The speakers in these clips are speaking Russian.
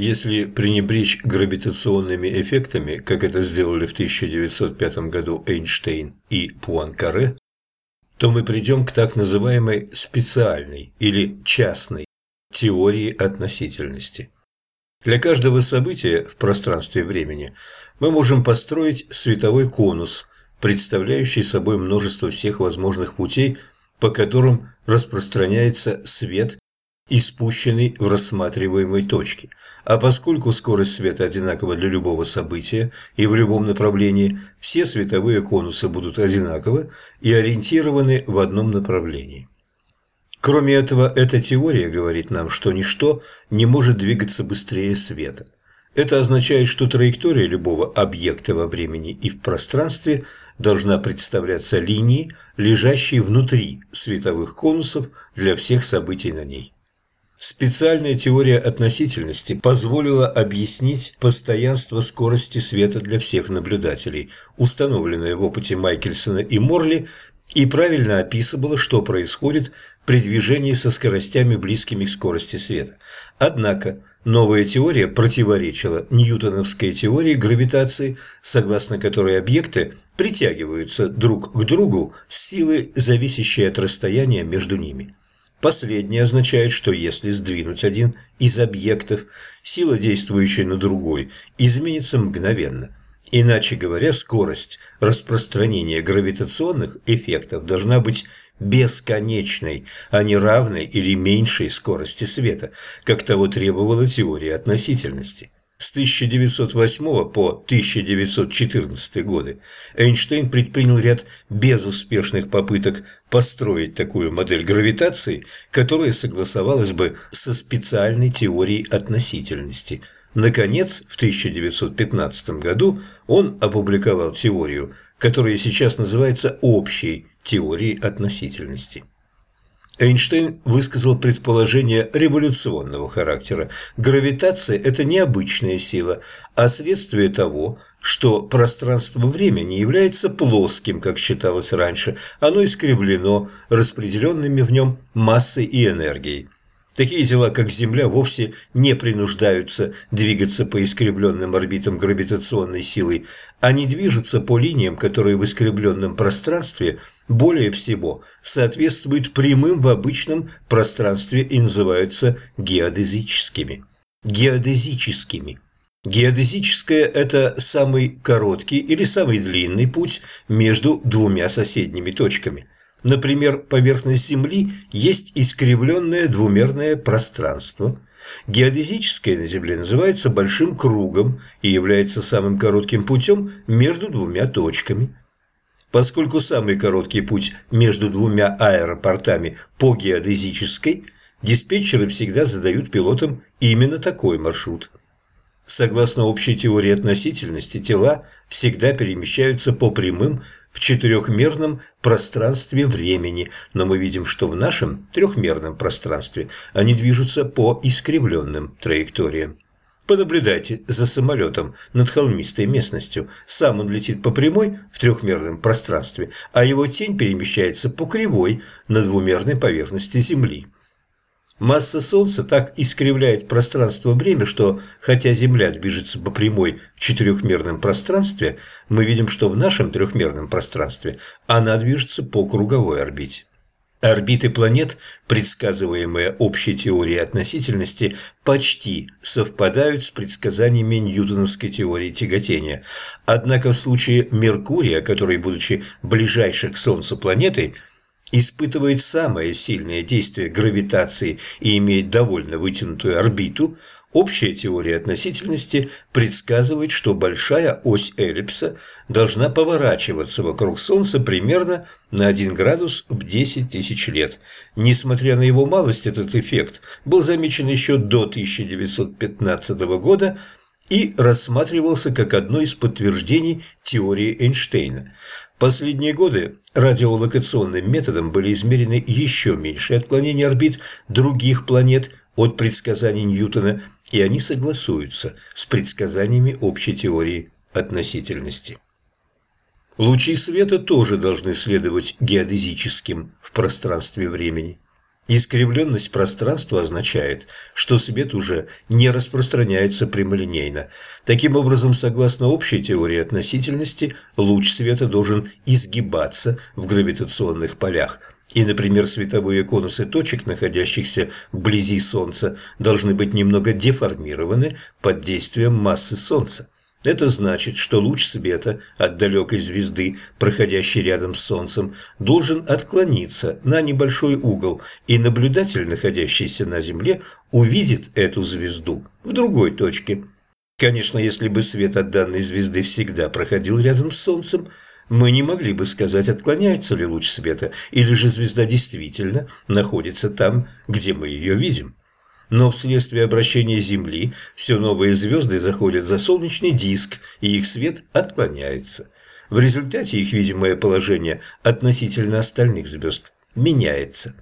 Если пренебречь гравитационными эффектами, как это сделали в 1905 году Эйнштейн и Пуанкаре, то мы придем к так называемой специальной или частной теории относительности. Для каждого события в пространстве времени мы можем построить световой конус, представляющий собой множество всех возможных путей, по которым распространяется свет, испущенный в рассматриваемой точке. А поскольку скорость света одинакова для любого события и в любом направлении, все световые конусы будут одинаковы и ориентированы в одном направлении. Кроме этого, эта теория говорит нам, что ничто не может двигаться быстрее света. Это означает, что траектория любого объекта во времени и в пространстве должна представляться линией, лежащей внутри световых конусов для всех событий на ней. Специальная теория относительности позволила объяснить постоянство скорости света для всех наблюдателей, установленное в опыте Майкельсона и Морли, и правильно описывала, что происходит при движении со скоростями, близкими к скорости света. Однако новая теория противоречила ньютоновской теории гравитации, согласно которой объекты притягиваются друг к другу с силой, зависящей от расстояния между ними. Последнее означает, что если сдвинуть один из объектов, сила, действующая на другой, изменится мгновенно. Иначе говоря, скорость распространения гравитационных эффектов должна быть бесконечной, а не равной или меньшей скорости света, как того требовала теория относительности. С 1908 по 1914 годы Эйнштейн предпринял ряд безуспешных попыток построить такую модель гравитации, которая согласовалась бы со специальной теорией относительности. Наконец, в 1915 году он опубликовал теорию, которая сейчас называется общей теорией относительности. Эйнштейн высказал предположение революционного характера. Гравитация – это необычная сила, а следствие того, что пространство-время не является плоским, как считалось раньше, оно искривлено распределенными в нем массой и энергией. Такие тела, как Земля, вовсе не принуждаются двигаться по искривленным орбитам гравитационной силой. Они движутся по линиям, которые в искривленном пространстве более всего соответствуют прямым в обычном пространстве и называются геодезическими. Геодезическими. Геодезическое – это самый короткий или самый длинный путь между двумя соседними точками – Например, поверхность Земли есть искривленное двумерное пространство. Геодезическое на Земле называется большим кругом и является самым коротким путем между двумя точками. Поскольку самый короткий путь между двумя аэропортами по геодезической, диспетчеры всегда задают пилотам именно такой маршрут. Согласно общей теории относительности, тела всегда перемещаются по прямым в четырехмерном пространстве времени, но мы видим, что в нашем трехмерном пространстве они движутся по искривленным траекториям. Понаблюдайте за самолетом над холмистой местностью. Сам он летит по прямой в трехмерном пространстве, а его тень перемещается по кривой на двумерной поверхности Земли. Масса Солнца так искривляет пространство-время, что, хотя Земля движется по прямой в четырехмерном пространстве, мы видим, что в нашем трехмерном пространстве она движется по круговой орбите. Орбиты планет, предсказываемые общей теорией относительности, почти совпадают с предсказаниями ньютоновской теории тяготения. Однако в случае Меркурия, который, будучи ближайшей к Солнцу планетой, испытывает самое сильное действие гравитации и имеет довольно вытянутую орбиту, общая теория относительности предсказывает, что большая ось эллипса должна поворачиваться вокруг Солнца примерно на 1 градус в 10 тысяч лет. Несмотря на его малость, этот эффект был замечен еще до 1915 года и рассматривался как одно из подтверждений теории Эйнштейна. Последние годы радиолокационным методом были измерены еще меньшие отклонения орбит других планет от предсказаний Ньютона, и они согласуются с предсказаниями общей теории относительности. Лучи света тоже должны следовать геодезическим в пространстве времени. Искривленность пространства означает, что свет уже не распространяется прямолинейно. Таким образом, согласно общей теории относительности, луч света должен изгибаться в гравитационных полях. И, например, световые конусы точек, находящихся вблизи Солнца, должны быть немного деформированы под действием массы Солнца. Это значит, что луч света от далекой звезды, проходящей рядом с Солнцем, должен отклониться на небольшой угол, и наблюдатель, находящийся на Земле, увидит эту звезду в другой точке. Конечно, если бы свет от данной звезды всегда проходил рядом с Солнцем, мы не могли бы сказать, отклоняется ли луч света, или же звезда действительно находится там, где мы ее видим. Но вследствие обращения Земли все новые звезды заходят за солнечный диск, и их свет отклоняется. В результате их видимое положение относительно остальных звезд меняется.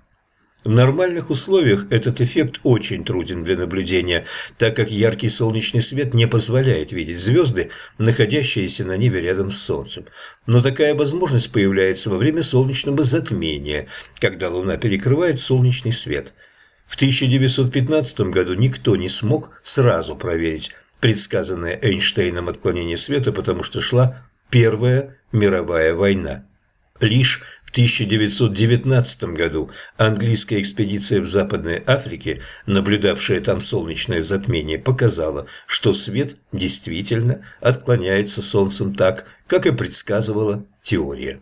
В нормальных условиях этот эффект очень труден для наблюдения, так как яркий солнечный свет не позволяет видеть звезды, находящиеся на небе рядом с Солнцем. Но такая возможность появляется во время солнечного затмения, когда Луна перекрывает солнечный свет – в 1915 году никто не смог сразу проверить предсказанное Эйнштейном отклонение света, потому что шла Первая мировая война. Лишь в 1919 году английская экспедиция в Западной Африке, наблюдавшая там солнечное затмение, показала, что свет действительно отклоняется Солнцем так, как и предсказывала теория.